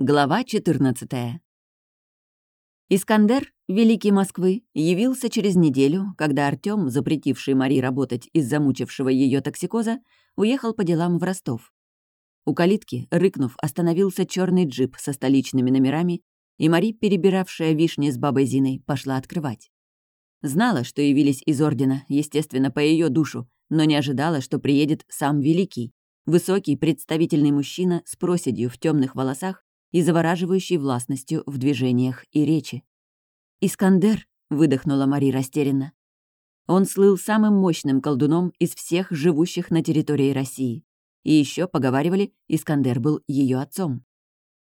Глава 14 Искандер, великий Москвы, явился через неделю, когда Артём, запретивший Мари работать из замучившего ее токсикоза, уехал по делам в Ростов. У калитки, рыкнув, остановился черный джип со столичными номерами, и Мари, перебиравшая вишни с бабой Зиной, пошла открывать. Знала, что явились из Ордена, естественно, по ее душу, но не ожидала, что приедет сам Великий, высокий представительный мужчина с проседью в темных волосах и завораживающей властностью в движениях и речи. «Искандер», — выдохнула Мари растерянно. Он слыл самым мощным колдуном из всех живущих на территории России. И еще поговаривали, Искандер был ее отцом.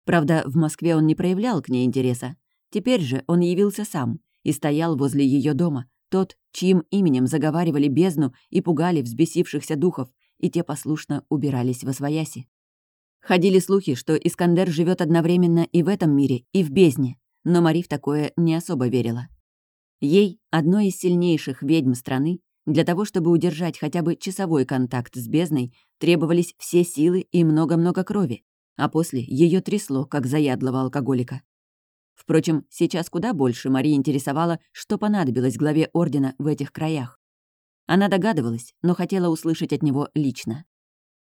Правда, в Москве он не проявлял к ней интереса. Теперь же он явился сам и стоял возле ее дома, тот, чьим именем заговаривали бездну и пугали взбесившихся духов, и те послушно убирались во свояси. Ходили слухи, что Искандер живет одновременно и в этом мире, и в бездне, но Мари в такое не особо верила. Ей, одной из сильнейших ведьм страны, для того, чтобы удержать хотя бы часовой контакт с бездной, требовались все силы и много-много крови, а после ее трясло, как заядлого алкоголика. Впрочем, сейчас куда больше Мари интересовало, что понадобилось главе Ордена в этих краях. Она догадывалась, но хотела услышать от него лично.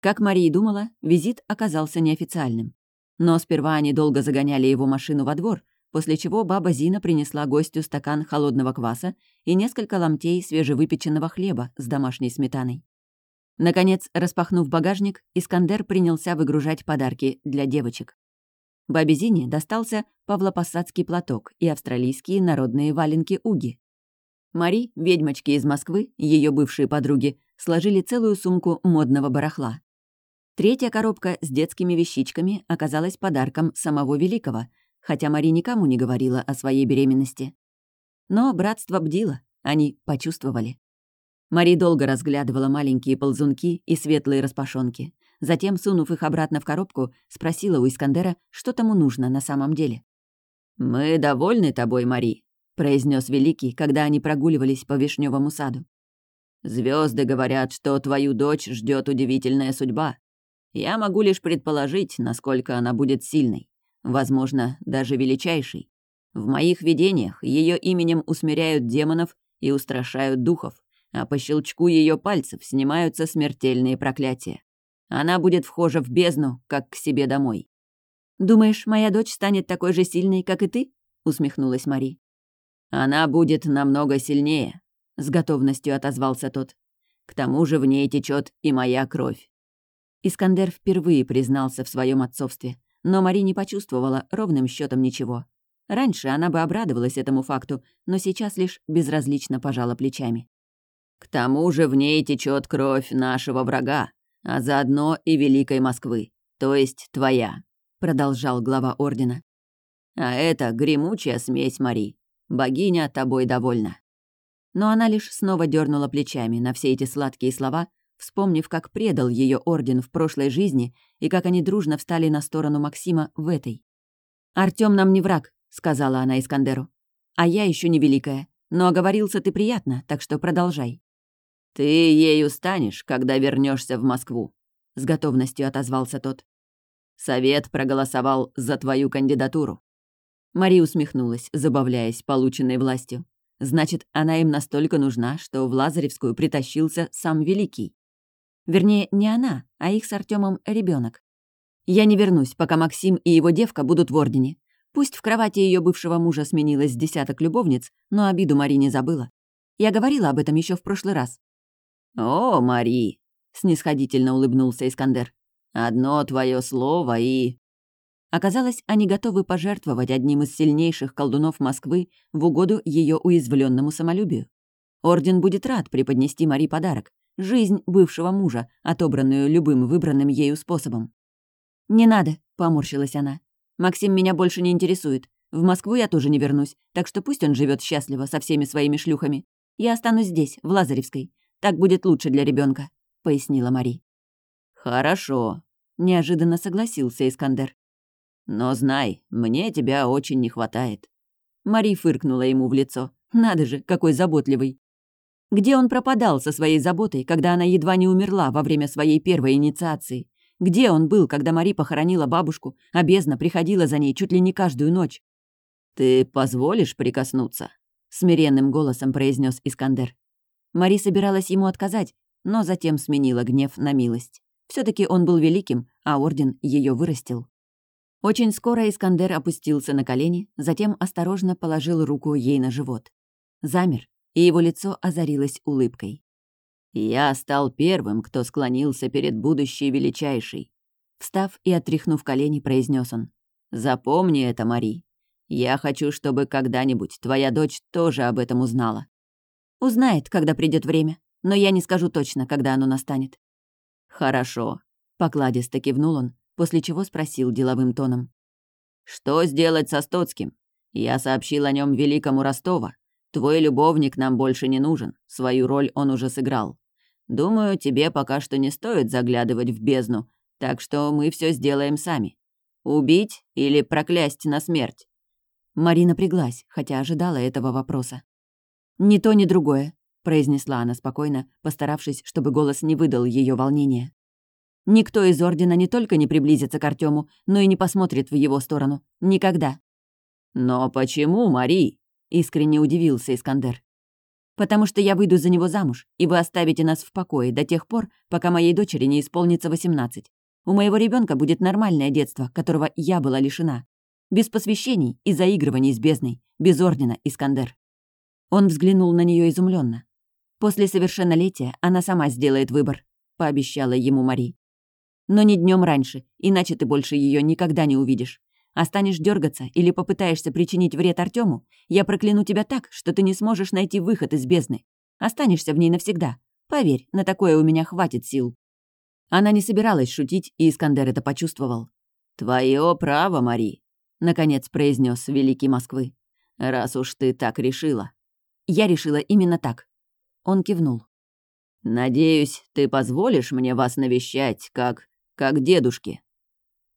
Как Мария думала, визит оказался неофициальным. Но сперва они долго загоняли его машину во двор, после чего баба Зина принесла гостю стакан холодного кваса и несколько ломтей свежевыпеченного хлеба с домашней сметаной. Наконец, распахнув багажник, Искандер принялся выгружать подарки для девочек. Бабе Зине достался павлопосадский платок и австралийские народные валенки Уги. Мари, ведьмочки из Москвы, ее бывшие подруги, сложили целую сумку модного барахла. Третья коробка с детскими вещичками оказалась подарком самого Великого, хотя Мари никому не говорила о своей беременности. Но братство бдило, они почувствовали. Мари долго разглядывала маленькие ползунки и светлые распашонки. Затем, сунув их обратно в коробку, спросила у Искандера, что тому нужно на самом деле. «Мы довольны тобой, Мари», — произнес Великий, когда они прогуливались по вишневому саду. Звезды говорят, что твою дочь ждет удивительная судьба. Я могу лишь предположить, насколько она будет сильной. Возможно, даже величайшей. В моих видениях ее именем усмиряют демонов и устрашают духов, а по щелчку ее пальцев снимаются смертельные проклятия. Она будет вхожа в бездну, как к себе домой. «Думаешь, моя дочь станет такой же сильной, как и ты?» — усмехнулась Мари. «Она будет намного сильнее», — с готовностью отозвался тот. «К тому же в ней течет и моя кровь. Искандер впервые признался в своем отцовстве, но Мари не почувствовала ровным счетом ничего. Раньше она бы обрадовалась этому факту, но сейчас лишь безразлично пожала плечами. «К тому же в ней течет кровь нашего врага, а заодно и Великой Москвы, то есть твоя», — продолжал глава Ордена. «А это гремучая смесь, Мари. Богиня тобой довольна». Но она лишь снова дернула плечами на все эти сладкие слова, вспомнив, как предал ее орден в прошлой жизни и как они дружно встали на сторону Максима в этой. «Артём нам не враг», — сказала она Искандеру. «А я еще не великая. Но оговорился ты приятно, так что продолжай». «Ты ею станешь, когда вернешься в Москву», — с готовностью отозвался тот. «Совет проголосовал за твою кандидатуру». Мария усмехнулась, забавляясь полученной властью. Значит, она им настолько нужна, что в Лазаревскую притащился сам Великий. Вернее, не она, а их с Артемом ребенок. Я не вернусь, пока Максим и его девка будут в Ордене. Пусть в кровати ее бывшего мужа сменилось десяток любовниц, но обиду Мари не забыла. Я говорила об этом еще в прошлый раз. «О, Мари!» — снисходительно улыбнулся Искандер. «Одно твое слово и...» Оказалось, они готовы пожертвовать одним из сильнейших колдунов Москвы в угоду ее уязвленному самолюбию. Орден будет рад преподнести Мари подарок, жизнь бывшего мужа, отобранную любым выбранным ею способом. «Не надо», — поморщилась она. «Максим меня больше не интересует. В Москву я тоже не вернусь, так что пусть он живет счастливо со всеми своими шлюхами. Я останусь здесь, в Лазаревской. Так будет лучше для ребенка, пояснила Мари. «Хорошо», — неожиданно согласился Искандер. «Но знай, мне тебя очень не хватает». Мари фыркнула ему в лицо. «Надо же, какой заботливый. Где он пропадал со своей заботой, когда она едва не умерла во время своей первой инициации? Где он был, когда Мари похоронила бабушку, а бездна приходила за ней чуть ли не каждую ночь? «Ты позволишь прикоснуться?» — смиренным голосом произнес Искандер. Мари собиралась ему отказать, но затем сменила гнев на милость. все таки он был великим, а орден ее вырастил. Очень скоро Искандер опустился на колени, затем осторожно положил руку ей на живот. Замер, и его лицо озарилось улыбкой. «Я стал первым, кто склонился перед будущей величайшей», Встав и отряхнув колени, произнес он. «Запомни это, Мари. Я хочу, чтобы когда-нибудь твоя дочь тоже об этом узнала». «Узнает, когда придет время, но я не скажу точно, когда оно настанет». «Хорошо», — покладисто кивнул он, после чего спросил деловым тоном. «Что сделать со Стоцким? Я сообщил о нем великому Ростова. Твой любовник нам больше не нужен, свою роль он уже сыграл. Думаю, тебе пока что не стоит заглядывать в бездну, так что мы все сделаем сами. Убить или проклясть на смерть?» Марина приглась, хотя ожидала этого вопроса. «Ни то, ни другое», — произнесла она спокойно, постаравшись, чтобы голос не выдал ее волнения. Никто из Ордена не только не приблизится к Артему, но и не посмотрит в его сторону. Никогда. «Но почему, Мари?» — искренне удивился Искандер. «Потому что я выйду за него замуж, и вы оставите нас в покое до тех пор, пока моей дочери не исполнится 18. У моего ребенка будет нормальное детство, которого я была лишена. Без посвящений и заигрываний с бездной, без Ордена, Искандер». Он взглянул на нее изумленно. «После совершеннолетия она сама сделает выбор», — пообещала ему Мари. Но не днем раньше, иначе ты больше ее никогда не увидишь. А станешь дергаться или попытаешься причинить вред Артему, я прокляну тебя так, что ты не сможешь найти выход из бездны. Останешься в ней навсегда. Поверь, на такое у меня хватит сил». Она не собиралась шутить, и Искандер это почувствовал. «Твое право, Мари», — наконец произнес великий Москвы. «Раз уж ты так решила». «Я решила именно так». Он кивнул. «Надеюсь, ты позволишь мне вас навещать, как как дедушке».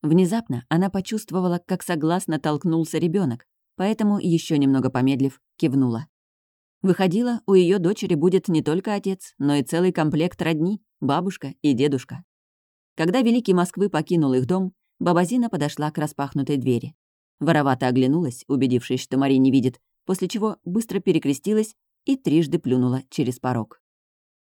Внезапно она почувствовала, как согласно толкнулся ребенок, поэтому, еще немного помедлив, кивнула. Выходила, у ее дочери будет не только отец, но и целый комплект родни, бабушка и дедушка. Когда Великий Москвы покинул их дом, Бабазина подошла к распахнутой двери. Воровато оглянулась, убедившись, что Мари не видит, после чего быстро перекрестилась и трижды плюнула через порог.